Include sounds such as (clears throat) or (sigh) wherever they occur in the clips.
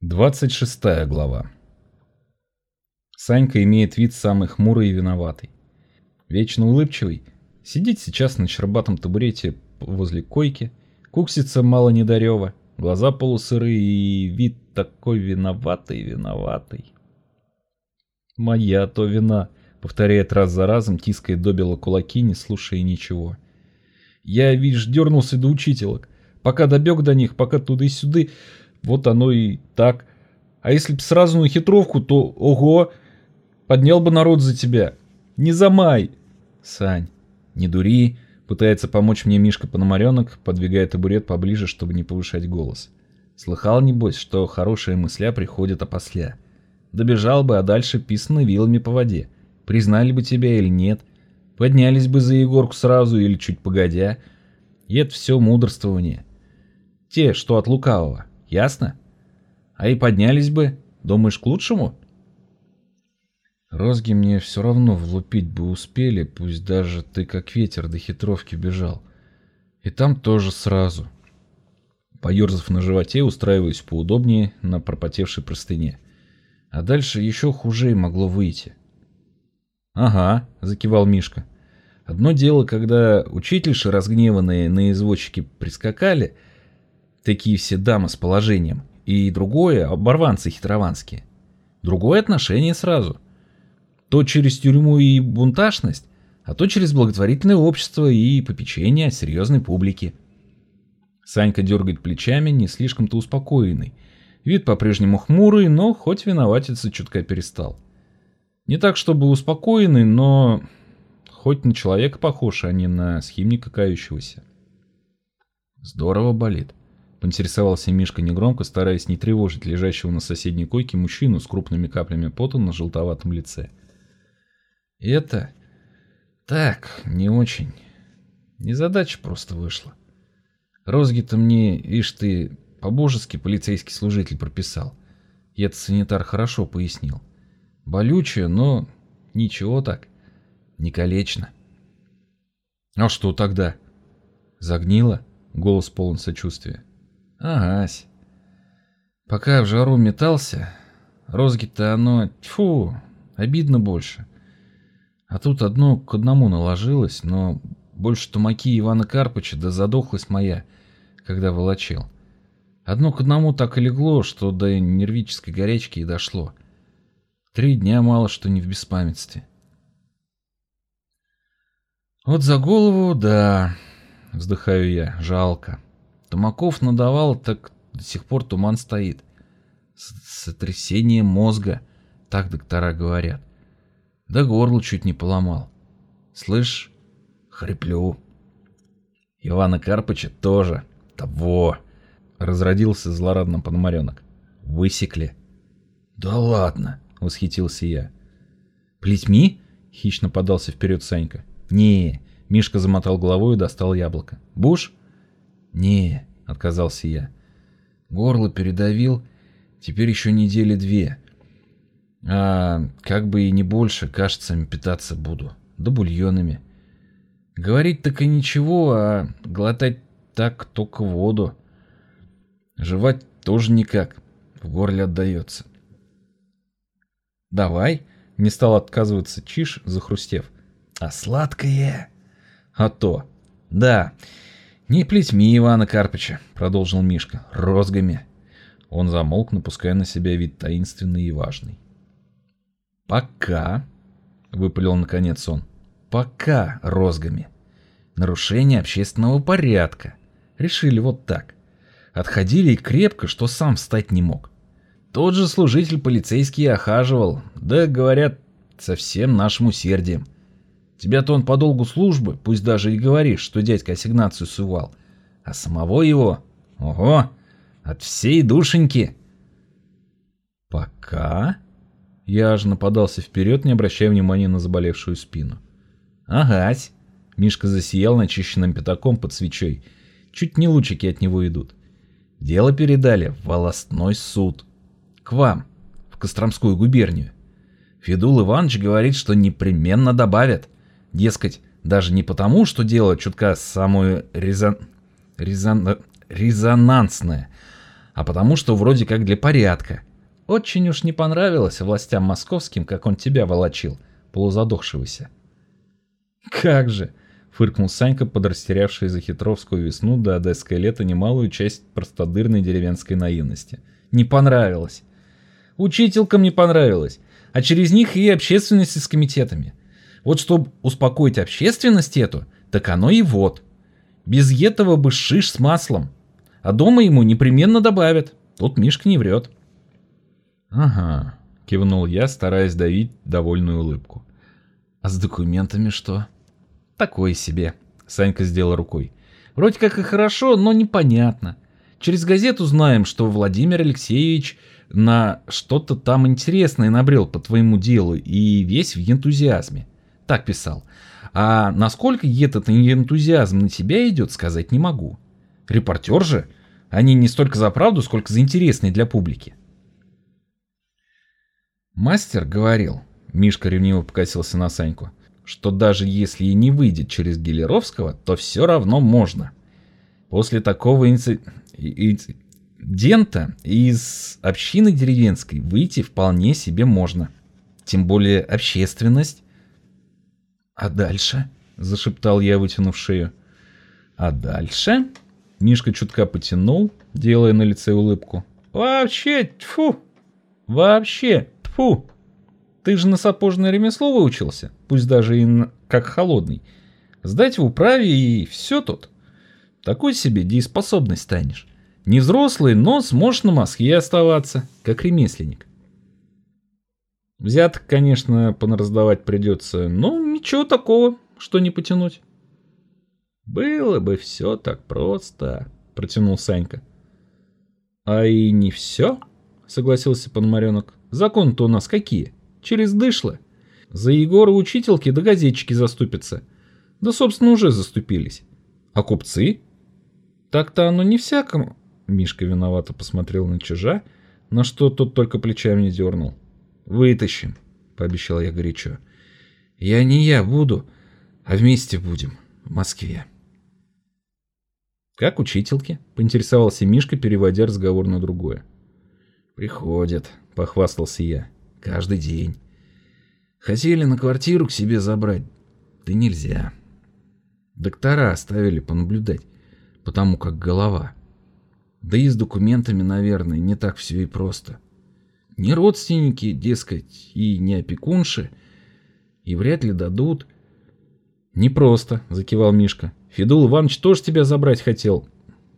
26 глава. Санька имеет вид самый хмурый и виноватый. Вечно улыбчивый, сидит сейчас на щербатом табурете возле койки, куксится мало недарево, глаза полусырые и вид такой виноватый-виноватый. «Моя то вина», — повторяет раз за разом, тиская добело кулаки, не слушая ничего. «Я, видишь, дернулся до учителок, пока добег до них, пока туды-сюды, вот оно и так. А если б сразу на хитровку, то ого, поднял бы народ за тебя. Не замай. Сань, не дури. Пытается помочь мне Мишка Пономаренок, подвигая табурет поближе, чтобы не повышать голос. Слыхал, небось, что хорошие мысля приходят опосля. Добежал бы, а дальше писаны вилами по воде. Признали бы тебя или нет. Поднялись бы за Егорку сразу или чуть погодя. И это все мудрствование. Те, что от лукавого. Ясно? А и поднялись бы, думаешь, к лучшему? Розги мне все равно влупить бы успели, пусть даже ты как ветер до хитровки бежал. И там тоже сразу. Поерзав на животе, устраиваюсь поудобнее на пропотевшей простыне. А дальше еще хуже могло выйти. «Ага», — закивал Мишка. «Одно дело, когда учительши, разгневанные на извозчики, прискакали, — такие все дамы с положением, и другое – оборванцы хитрованские. Другое отношение сразу. То через тюрьму и бунташность, а то через благотворительное общество и попечение серьезной публике. Санька дергает плечами, не слишком-то успокоенный. Вид по-прежнему хмурый, но хоть виноватиться чутка перестал. Не так, чтобы успокоенный, но хоть на человека похож, а не на схимника кающегося. Здорово болит. Поинтересовался Мишка негромко, стараясь не тревожить лежащего на соседней койке мужчину с крупными каплями пота на желтоватом лице. «Это... так, не очень. Незадача просто вышла. Розги-то мне, ишь ты, по-божески полицейский служитель прописал. И этот санитар хорошо пояснил. Болючее, но ничего так. Не калечно. А что тогда? Загнило? Голос полон сочувствия. Агась. Пока в жару метался, розги-то оно, тьфу, обидно больше. А тут одно к одному наложилось, но больше тумаки Ивана Карпыча да задохлась моя, когда волочил. Одно к одному так и легло, что до нервической горячки и дошло. Три дня мало что не в беспамятстве. Вот за голову, да, вздыхаю я, жалко. Тумаков надавал, так до сих пор туман стоит. Сотрясение мозга, так доктора говорят. Да горло чуть не поломал. Слышь, хриплю. Ивана Карпыча тоже. Того. Разродился злорадно Пономаренок. Высекли. Да ладно, восхитился я. Плетьми? Хищно подался вперед Санька. Не, Мишка замотал головой и достал яблоко. Буш? «Не», — отказался я. «Горло передавил, теперь еще недели две. А как бы и не больше кашицами питаться буду, да бульонами. Говорить так и ничего, а глотать так только воду. Жевать тоже никак, в горле отдается». «Давай», — не стал отказываться Чиш, захрустев. «А сладкое?» «А то». «Да, «Не плетьми Ивана Карпыча», — продолжил Мишка, — «розгами». Он замолк, напуская на себя вид таинственный и важный. «Пока», — выпалил наконец он, — «пока розгами. Нарушение общественного порядка. Решили вот так. Отходили и крепко, что сам встать не мог. Тот же служитель полицейский охаживал, да, говорят, со всем нашим усердием. Тебя-то он по долгу службы, пусть даже и говоришь, что дядька ассигнацию сувал. А самого его, ого, от всей душеньки. Пока? Я аж нападался вперед, не обращая внимания на заболевшую спину. Агась. Мишка засиял начищенным пятаком под свечой. Чуть не лучики от него идут. Дело передали в волостной суд. К вам, в Костромскую губернию. Федул Иванович говорит, что непременно добавят. Дескать, даже не потому, что дело чутка самое резон... резон... резонансное, а потому что вроде как для порядка. Очень уж не понравилось властям московским, как он тебя волочил, полузадохшегося. Как же, фыркнул Санька, подрастерявший за хитровскую весну до одесское лето немалую часть простодырной деревенской наивности. Не понравилось. Учителькам не понравилось, а через них и общественности с комитетами. Вот чтобы успокоить общественность эту, так оно и вот. Без этого бы шиш с маслом. А дома ему непременно добавят. Тут Мишка не врет. Ага, кивнул я, стараясь давить довольную улыбку. А с документами что? Такое себе. Санька сделал рукой. Вроде как и хорошо, но непонятно. Через газету знаем, что Владимир Алексеевич на что-то там интересное набрел по твоему делу и весь в энтузиазме. Так писал. А насколько этот энтузиазм на тебя идет, сказать не могу. Репортер же, они не столько за правду, сколько за интересные для публики. Мастер говорил, Мишка ревниво покосился на Саньку, что даже если и не выйдет через Гелеровского, то все равно можно. После такого инцидента из общины деревенской выйти вполне себе можно. Тем более общественность. А дальше? Зашептал я, вытянув шею. А дальше? Мишка чутка потянул, делая на лице улыбку. Вообще, тьфу! Вообще, тьфу! Ты же на сапожное ремесло выучился, пусть даже и на, как холодный. Сдать в управе и все тут. Такой себе дееспособный станешь. Не взрослый, но сможешь на Москве оставаться, как ремесленник. Взяток, конечно, понараздавать придется, но ничего такого, что не потянуть. Было бы все так просто, протянул Санька. А и не все, согласился Пономаренок. Закон-то у нас какие? Через дышло. За Егора учительки да газетчики заступятся. Да, собственно, уже заступились. А купцы? Так-то оно не всякому. Мишка виновато посмотрел на чужа, на что тот только плечами дернул. Вытащим, пообещал я горячо. Я не я буду, а вместе будем в Москве. Как учительки? Поинтересовался Мишка, переводя разговор на другое. Приходят, похвастался я. Каждый день. Хотели на квартиру к себе забрать, да нельзя. Доктора оставили понаблюдать, потому как голова. Да и с документами, наверное, не так все и просто. Не родственники, дескать, и не опекунши, и вряд ли дадут. Непросто, закивал Мишка. Федул Иванович тоже тебя забрать хотел.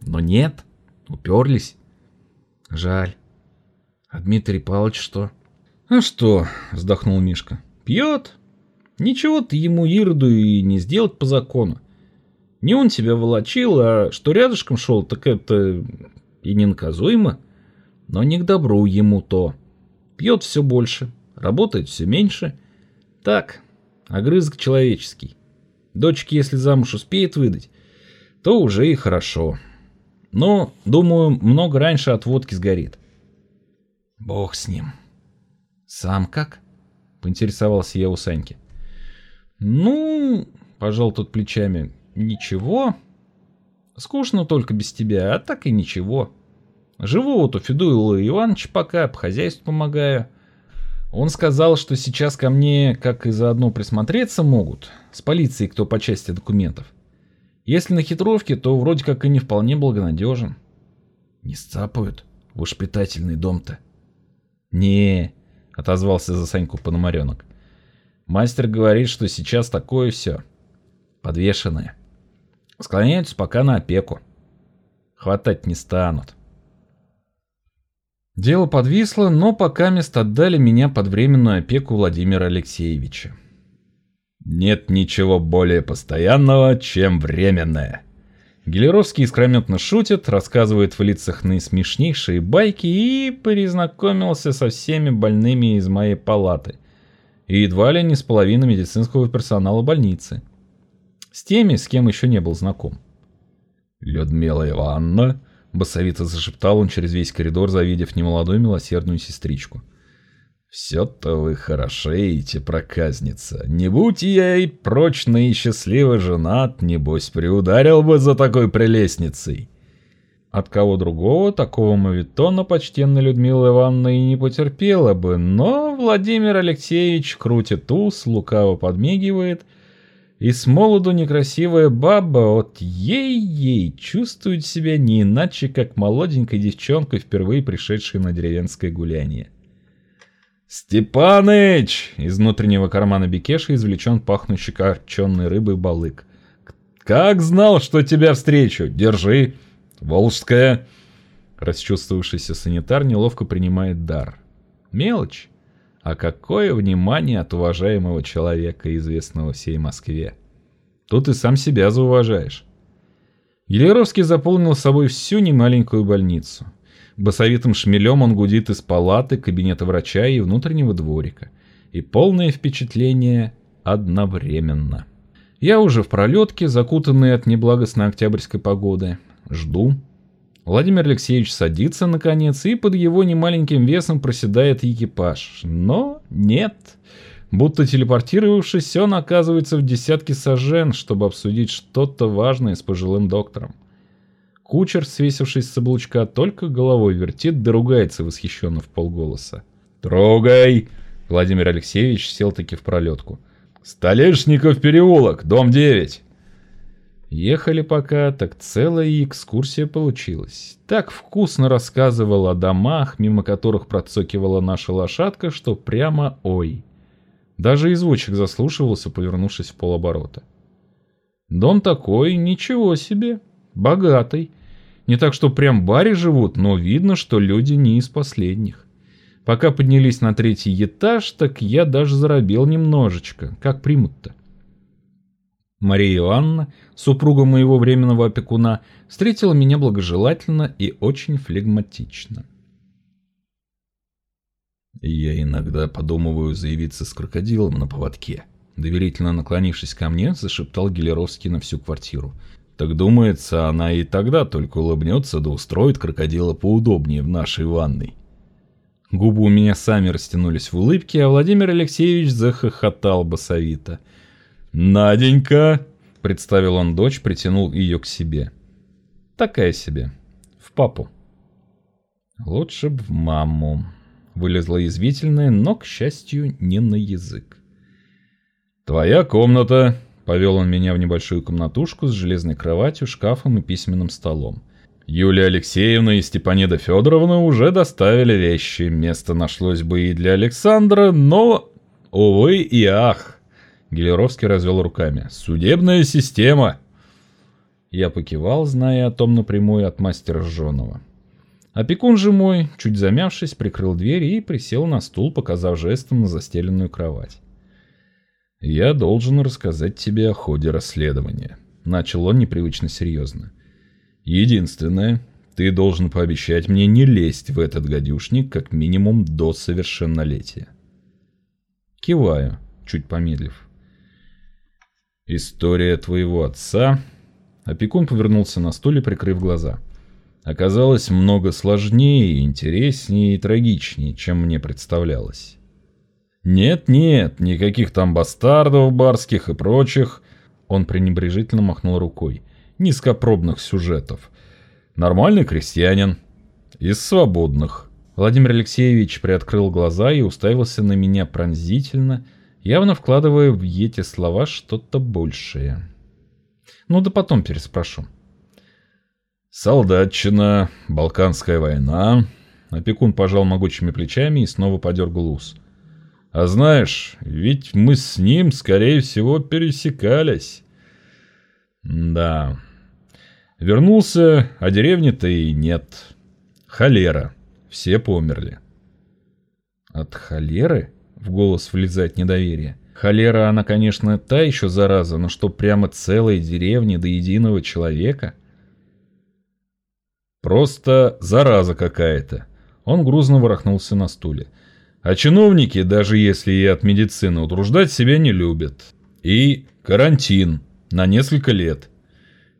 Но нет, уперлись. Жаль. А Дмитрий Павлович что? А что, вздохнул Мишка. Пьет. Ничего ты ему Ироду и не сделать по закону. Не он тебя волочил, а что рядышком шел, так это и ненаказуемо. Но не к добру ему то. Пьет все больше, работает все меньше. Так, огрызок человеческий. Дочки, если замуж успеет выдать, то уже и хорошо. Но, думаю, много раньше от водки сгорит. Бог с ним. Сам как? Поинтересовался я у Саньки. Ну, пожал тот плечами. Ничего. Скучно только без тебя, а так и ничего. Живу вот у Федуила Ивановича пока, по хозяйству помогаю. Он сказал, что сейчас ко мне как и заодно присмотреться могут, с полицией кто по части документов. Если на хитровке, то вроде как и не вполне благонадежен. Не сцапают в воспитательный дом-то. Не, отозвался за Саньку Пономаренок. Мастер говорит, что сейчас такое все. Подвешенное. Склоняются пока на опеку. Хватать не станут. Дело подвисло, но пока мест отдали меня под временную опеку Владимира Алексеевича. Нет ничего более постоянного, чем временное. Гелеровский искрометно шутит, рассказывает в лицах наисмешнейшие байки и перезнакомился со всеми больными из моей палаты. И едва ли не с половиной медицинского персонала больницы. С теми, с кем еще не был знаком. «Людмила Ивановна», — басовито зашептал он через весь коридор, завидев немолодую милосердную сестричку. «Все-то вы хорошеете, проказница. Не будь я и прочный и счастливо женат, небось, приударил бы за такой прелестницей». От кого другого такого мавитона почтенная Людмила Ивановна и не потерпела бы, но Владимир Алексеевич крутит ус, лукаво подмигивает, и с молоду некрасивая баба от ей-ей чувствует себя не иначе, как молоденькой девчонкой, впервые пришедшей на деревенское гуляние. «Степаныч!» — из внутреннего кармана Бекеша извлечен пахнущий корченной рыбой балык. «Как знал, что тебя встречу! Держи!» Волжская!» Расчувствовавшийся санитар неловко принимает дар. Мелочь. А какое внимание от уважаемого человека, известного всей Москве. Тут и сам себя зауважаешь. Елеровский заполнил собой всю немаленькую больницу. Басовитым шмелем он гудит из палаты, кабинета врача и внутреннего дворика. И полное впечатление одновременно. Я уже в пролетке, закутанный от неблагостной октябрьской погоды. Жду. Владимир Алексеевич садится, наконец, и под его немаленьким весом проседает экипаж. Но нет. Будто телепортировавшись, он оказывается в десятке сажен, чтобы обсудить что-то важное с пожилым доктором. Кучер, свесившись с облучка, только головой вертит, да ругается восхищенно в полголоса. «Трогай!» Владимир Алексеевич сел-таки в пролетку. «Столешников переулок, дом 9!» Ехали пока, так целая экскурсия получилась. Так вкусно рассказывал о домах, мимо которых процокивала наша лошадка, что прямо ой. Даже извозчик заслушивался, повернувшись в полоборота. Дом такой, ничего себе, богатый. Не так, что прям баре живут, но видно, что люди не из последних. Пока поднялись на третий этаж, так я даже заробел немножечко. Как примут-то? Мария Иоанна, супруга моего временного опекуна, встретила меня благожелательно и очень флегматично. «Я иногда подумываю заявиться с крокодилом на поводке», доверительно наклонившись ко мне, зашептал Гелеровский на всю квартиру. «Так думается, она и тогда только улыбнется да устроит крокодила поудобнее в нашей ванной». Губы у меня сами растянулись в улыбке, а Владимир Алексеевич захохотал басовито – «Наденька!» — представил он дочь, притянул ее к себе. «Такая себе. В папу». «Лучше б в маму», — вылезла язвительная, но, к счастью, не на язык. «Твоя комната», — повел он меня в небольшую комнатушку с железной кроватью, шкафом и письменным столом. Юлия Алексеевна и Степанида Федоровна уже доставили вещи. Место нашлось бы и для Александра, но, увы и ах, Гелеровский развел руками. «Судебная система!» Я покивал, зная о том напрямую от мастера Жженого. Опекун же мой, чуть замявшись, прикрыл дверь и присел на стул, показав жестом на застеленную кровать. «Я должен рассказать тебе о ходе расследования», — начал он непривычно серьезно. «Единственное, ты должен пообещать мне не лезть в этот гадюшник как минимум до совершеннолетия». Киваю, чуть помедлив. История твоего отца... Опекун повернулся на стуле, прикрыв глаза. Оказалось много сложнее, интереснее и трагичнее, чем мне представлялось. Нет-нет, никаких там бастардов барских и прочих. Он пренебрежительно махнул рукой. Низкопробных сюжетов. Нормальный крестьянин. Из свободных. Владимир Алексеевич приоткрыл глаза и уставился на меня пронзительно, явно вкладывая в эти слова что-то большее. Ну да потом переспрошу. Солдатчина, Балканская война. Опекун пожал могучими плечами и снова подергал ус. А знаешь, ведь мы с ним, скорее всего, пересекались. Да. Вернулся, а деревни-то и нет. Холера. Все померли. От холеры? В голос влезает недоверие. Холера, она, конечно, та еще зараза, но что прямо целой деревни до единого человека? Просто зараза какая-то. Он грузно ворохнулся на стуле. А чиновники, даже если и от медицины, утруждать себя не любят. И карантин на несколько лет.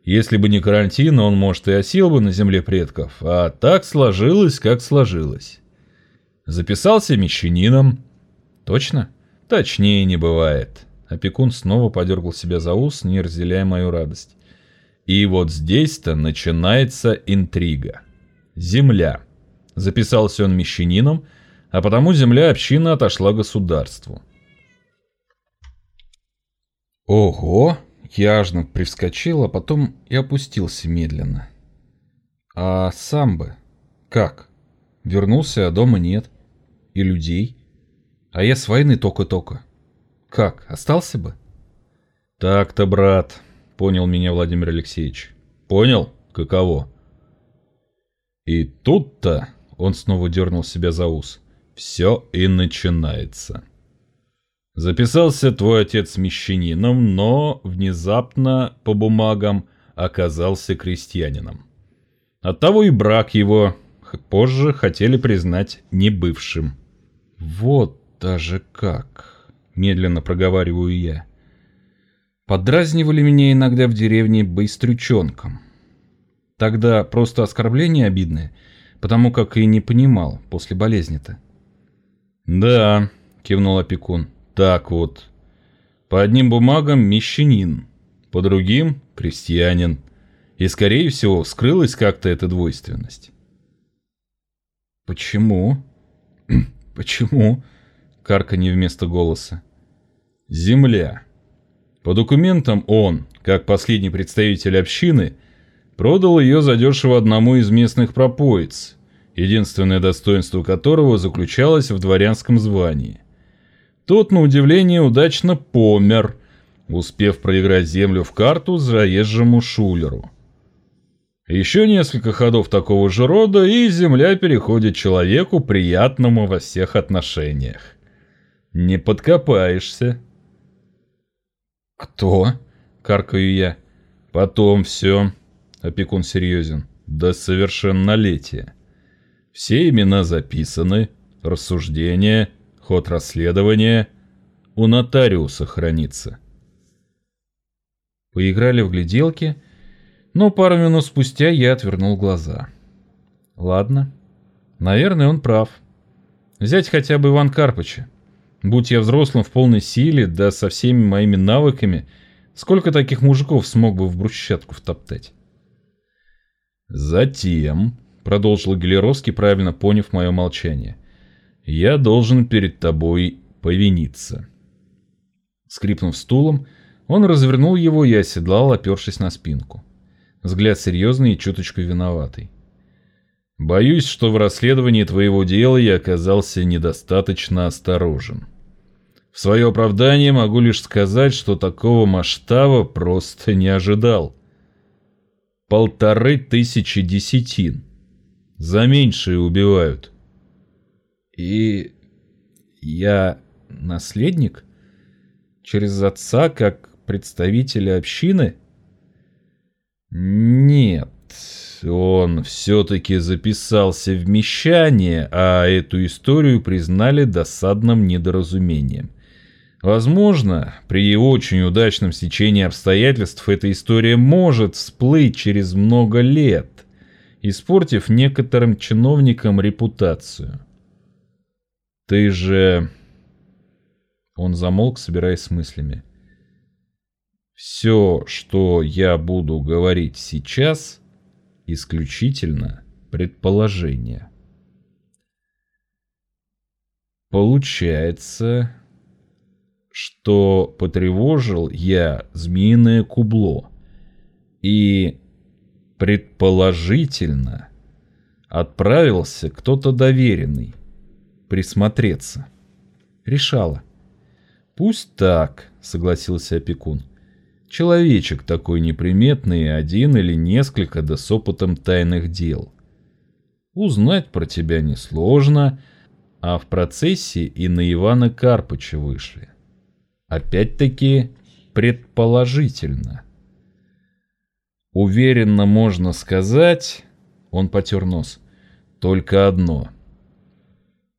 Если бы не карантин, он, может, и осел бы на земле предков, а так сложилось, как сложилось. Записался мещанином, Точно? Точнее не бывает. Опекун снова подергал себя за ус, не разделяя мою радость. И вот здесь-то начинается интрига. Земля. Записался он мещанином, а потому земля общины отошла государству. Ого! Я аж привскочил, а потом и опустился медленно. А сам бы? Как? Вернулся, а дома нет. И людей. А я с войны только-только. Как, остался бы? Так-то, брат, понял меня Владимир Алексеевич. Понял, каково? И тут-то, он снова дернул себя за ус, все и начинается. Записался твой отец мещанином, но внезапно по бумагам оказался крестьянином. Оттого и брак его позже хотели признать небывшим. Вот даже как, медленно проговариваю я. Подразнивали меня иногда в деревне быстрючонком. Тогда просто оскорбление обидное, потому как и не понимал после болезни-то. «Да», — кивнул опекун, — «так вот. По одним бумагам мещанин, по другим — крестьянин. И, скорее всего, скрылась как-то эта двойственность». «Почему?» (clears throat) «Почему?» — карканье вместо голоса. «Земля», по документам он, как последний представитель общины, продал ее задешево одному из местных пропоиц, единственное достоинство которого заключалось в дворянском звании. Тот, на удивление, удачно помер, успев проиграть землю в карту заезжему шулеру. Еще несколько ходов такого же рода, и земля переходит человеку, приятному во всех отношениях. Не подкопаешься. «Кто?» — каркаю я. «Потом все», — опекун серьезен, — «до совершеннолетия. Все имена записаны, рассуждения, ход расследования у нотариуса хранится». Поиграли в гляделки, но пару минут спустя я отвернул глаза. Ладно, наверное, он прав. Взять хотя бы Иван Карпыча. Будь я взрослым в полной силе, да со всеми моими навыками, сколько таких мужиков смог бы в брусчатку втоптать? Затем, продолжил Гелеровский, правильно поняв мое молчание, я должен перед тобой повиниться. Скрипнув стулом, он развернул его и оседлал, опершись на спинку. Взгляд серьезный и чуточку виноватый. Боюсь, что в расследовании твоего дела я оказался недостаточно осторожен. В свое оправдание могу лишь сказать, что такого масштаба просто не ожидал. Полторы тысячи десятин. За меньшие убивают. И я наследник? Через отца, как представителя общины? Нет, он все-таки записался в мещание, а эту историю признали досадным недоразумением. Возможно, при очень удачном стечении обстоятельств эта история может всплыть через много лет, испортив некоторым чиновникам репутацию. Ты же... Он замолк, собираясь с мыслями. Все, что я буду говорить сейчас, исключительно предположение. Получается, что потревожил я змеиное кубло и, предположительно, отправился кто-то доверенный присмотреться. Решала. «Пусть так», — согласился опекун. «Человечек такой неприметный, один или несколько, да с опытом тайных дел. Узнать про тебя несложно, а в процессе и на Ивана Карпыча вышли. Опять-таки, предположительно. Уверенно можно сказать, он потер нос, только одно.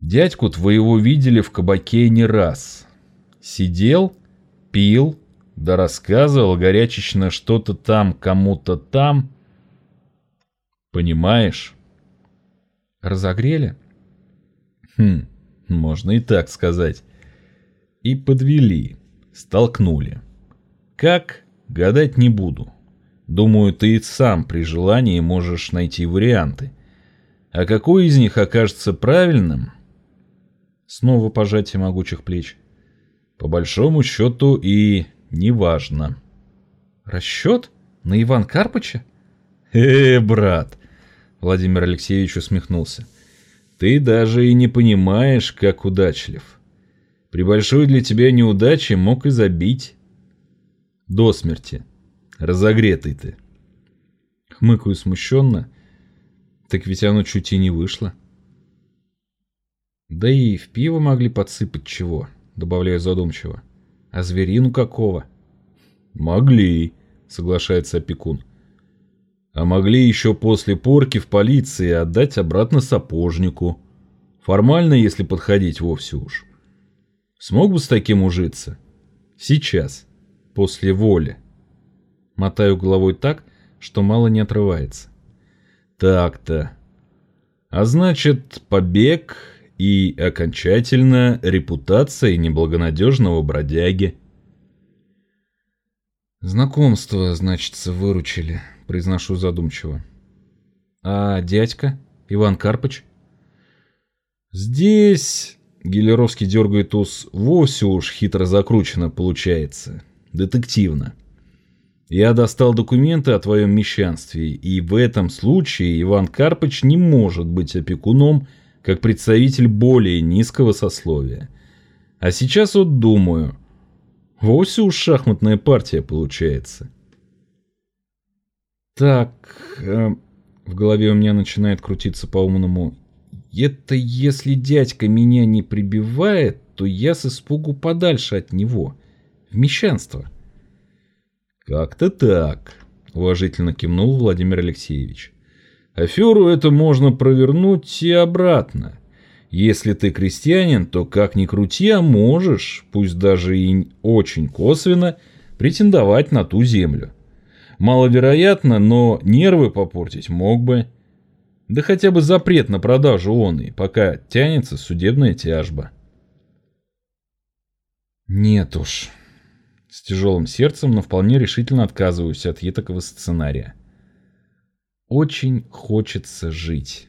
Дядьку твоего видели в кабаке не раз. Сидел, пил, да рассказывал горячечно что-то там кому-то там. Понимаешь? Разогрели? Хм, можно и так сказать. И подвели. Столкнули. Как? Гадать не буду. Думаю, ты сам при желании можешь найти варианты. А какой из них окажется правильным? Снова пожатие могучих плеч. По большому счету и неважно. Расчет? На Иван Карпыча? Э, брат, Владимир Алексеевич усмехнулся. Ты даже и не понимаешь, как удачлив. При большой для тебя неудаче мог и забить. До смерти. Разогретый ты. Хмыкаю смущенно. Так ведь оно чуть и не вышло. Да и в пиво могли подсыпать чего, добавляю задумчиво. А зверину какого? Могли, соглашается опекун. А могли еще после порки в полиции отдать обратно сапожнику. Формально, если подходить вовсе уж. Смог бы с таким ужиться? Сейчас, после воли. Мотаю головой так, что мало не отрывается. Так-то. А значит, побег и окончательно репутация неблагонадежного бродяги. Знакомство, значится, выручили, произношу задумчиво. А дядька, Иван Карпыч? Здесь, Гелеровский дергает ус, вовсе уж хитро закручено получается. Детективно. Я достал документы о твоем мещанстве, и в этом случае Иван Карпыч не может быть опекуном, как представитель более низкого сословия. А сейчас вот думаю, Вовсе уж шахматная партия получается. Так, э, в голове у меня начинает крутиться по-умному. Это если дядька меня не прибивает, то я с испугу подальше от него. В мещанство. Как-то так, уважительно кивнул Владимир Алексеевич. Аферу это можно провернуть и обратно. Если ты крестьянин, то как ни крути, а можешь, пусть даже и очень косвенно, претендовать на ту землю. Маловероятно, но нервы попортить мог бы. Да хотя бы запрет на продажу он и пока тянется судебная тяжба. Нет уж. С тяжелым сердцем, но вполне решительно отказываюсь от етакого сценария. Очень хочется жить.